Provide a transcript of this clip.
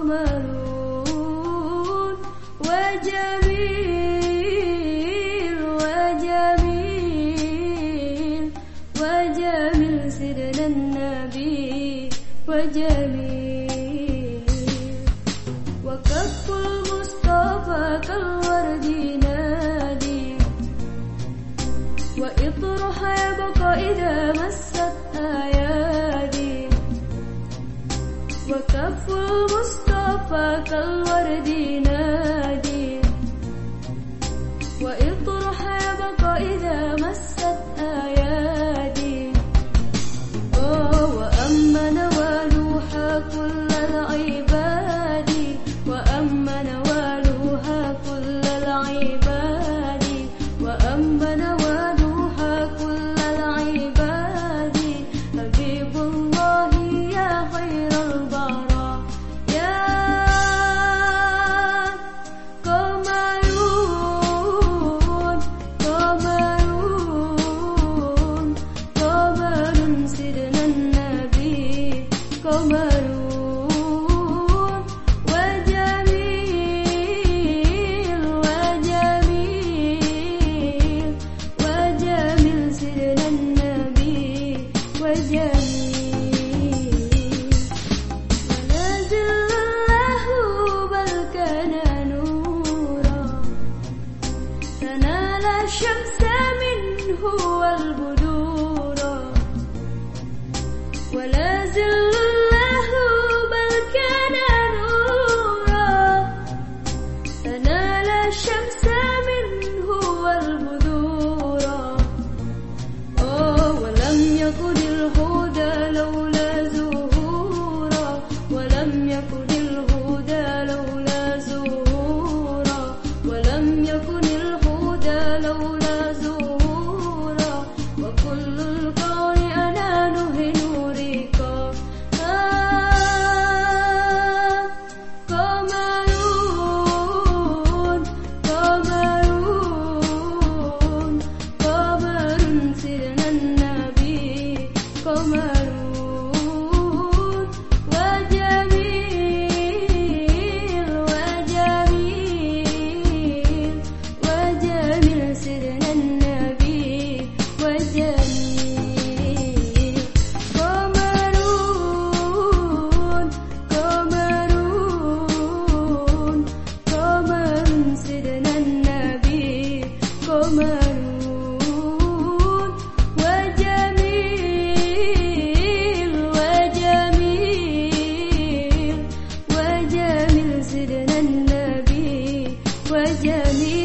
وملون وجميل وجميل وجميل سرنا النبي وجميل وكف المصطفى كالورد نادي وإطرح يبقى إذا مست آيات وكف المصطفى كالورد نادي. وإطلاق أنا شمس منه والبدور. ولا جميل